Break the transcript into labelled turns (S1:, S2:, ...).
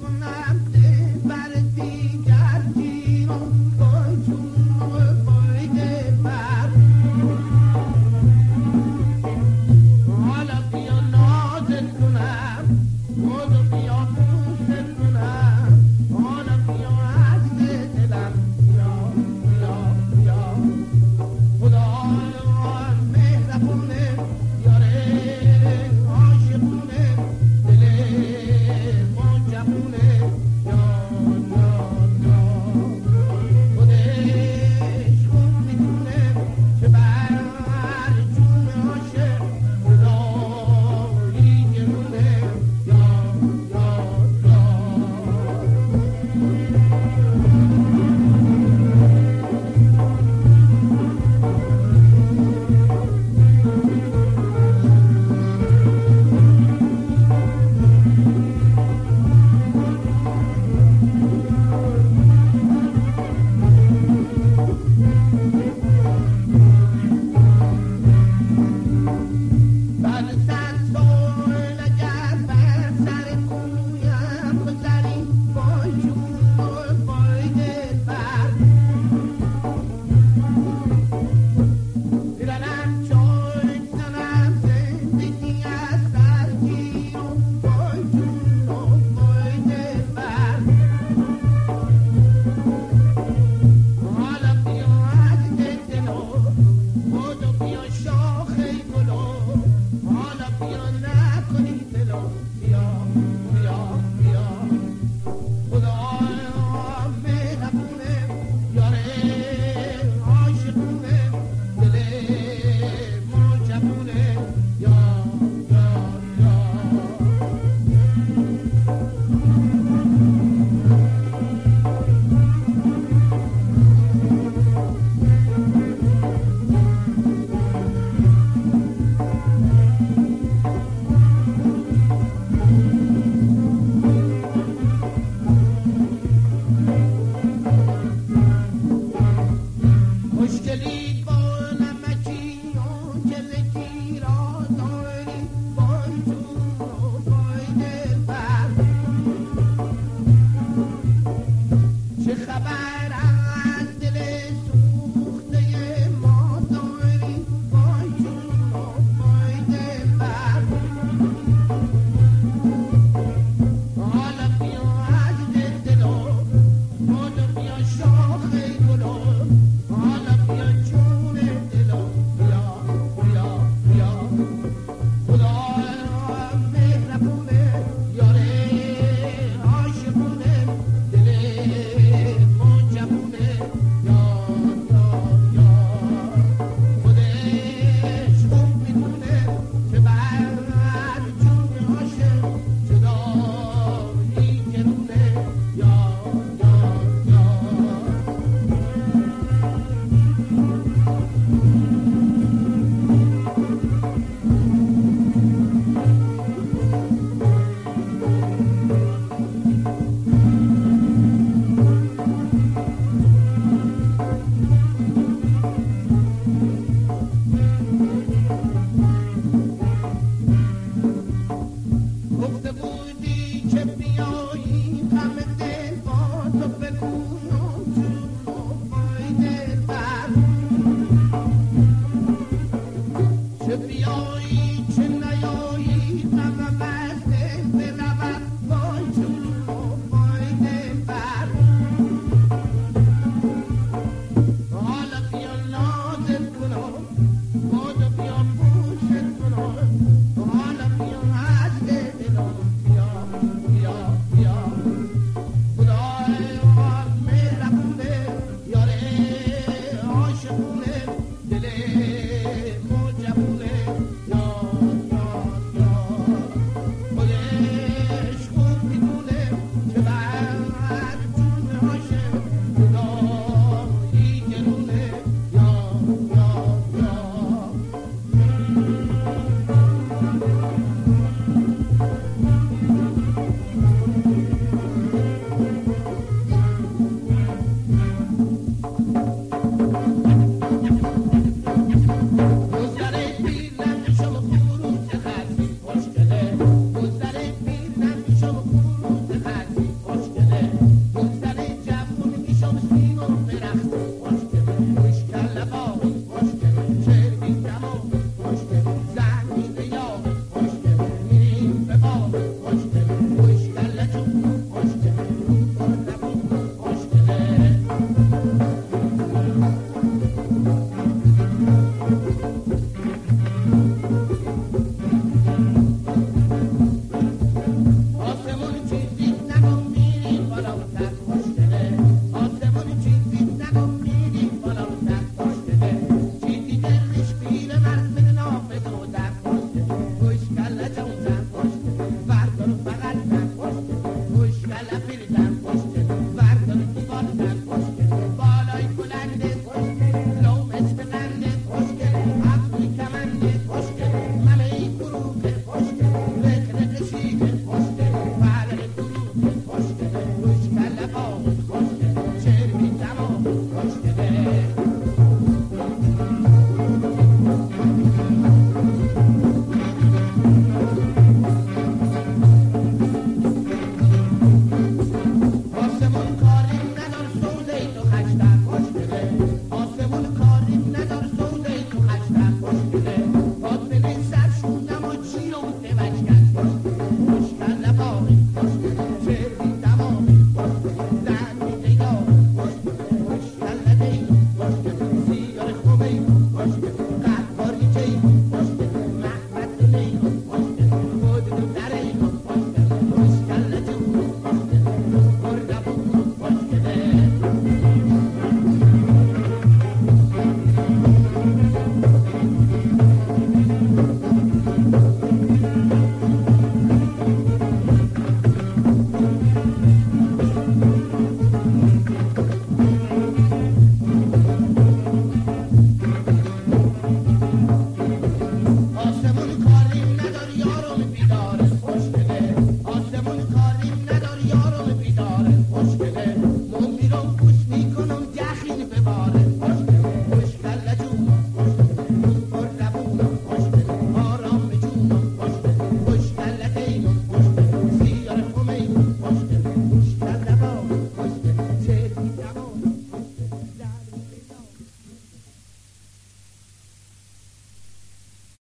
S1: One night. la